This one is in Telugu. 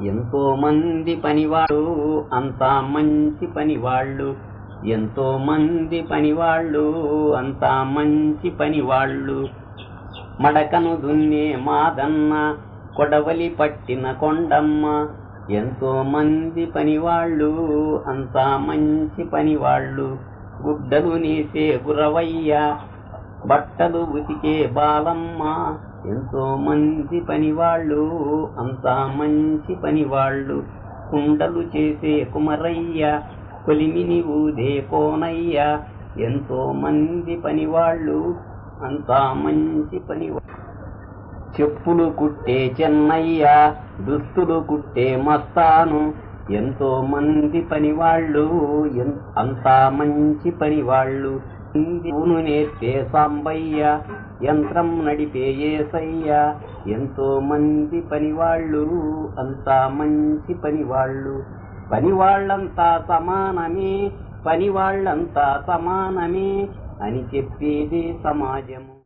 ఎంతో మంది పనివాళ్ళు అంతా మంచి పనివాళ్ళు. ఎంతో మంది పనివాళ్ళు అంతా మంచి పనివాళ్ళు. మడకను దున్నే మాదన్న కొడవలి పట్టిన కొండమ్మ. ఎంతో మంది పనివాళ్ళు అంతా మంచి పనివాళ్ళు. గుడ్డలు నేసే గురవయ్య బట్టలు ఉతికే బాలమ్మ. ఎంతో మంది పనివాళ్ళు అంతా మంచి పనివాళ్ళు. కుండలు చేసే కుమరయ్య కొలిమిని ఊదే కోనయ్య. ఎంతో మంది పనివాళ్ళు అంతా మంచి పని చెప్పులు కుట్టే చెన్నయ్య దుస్తులు కుట్టే మస్తాను. ఎంతో మంది పనివాళ్ళు అంతా మంచి పనివాళ్ళు. పూను నేర్పే సాంబయ్య యంత్రం నడిపే ఏసయ్య ఎంతో మంది పనివాళ్ళు అంతా మంచి పనివాళ్ళు. పనివాళ్ళంతా సమానమే పనివాళ్ళంతా సమానమే అని చెప్పేది సమాజము.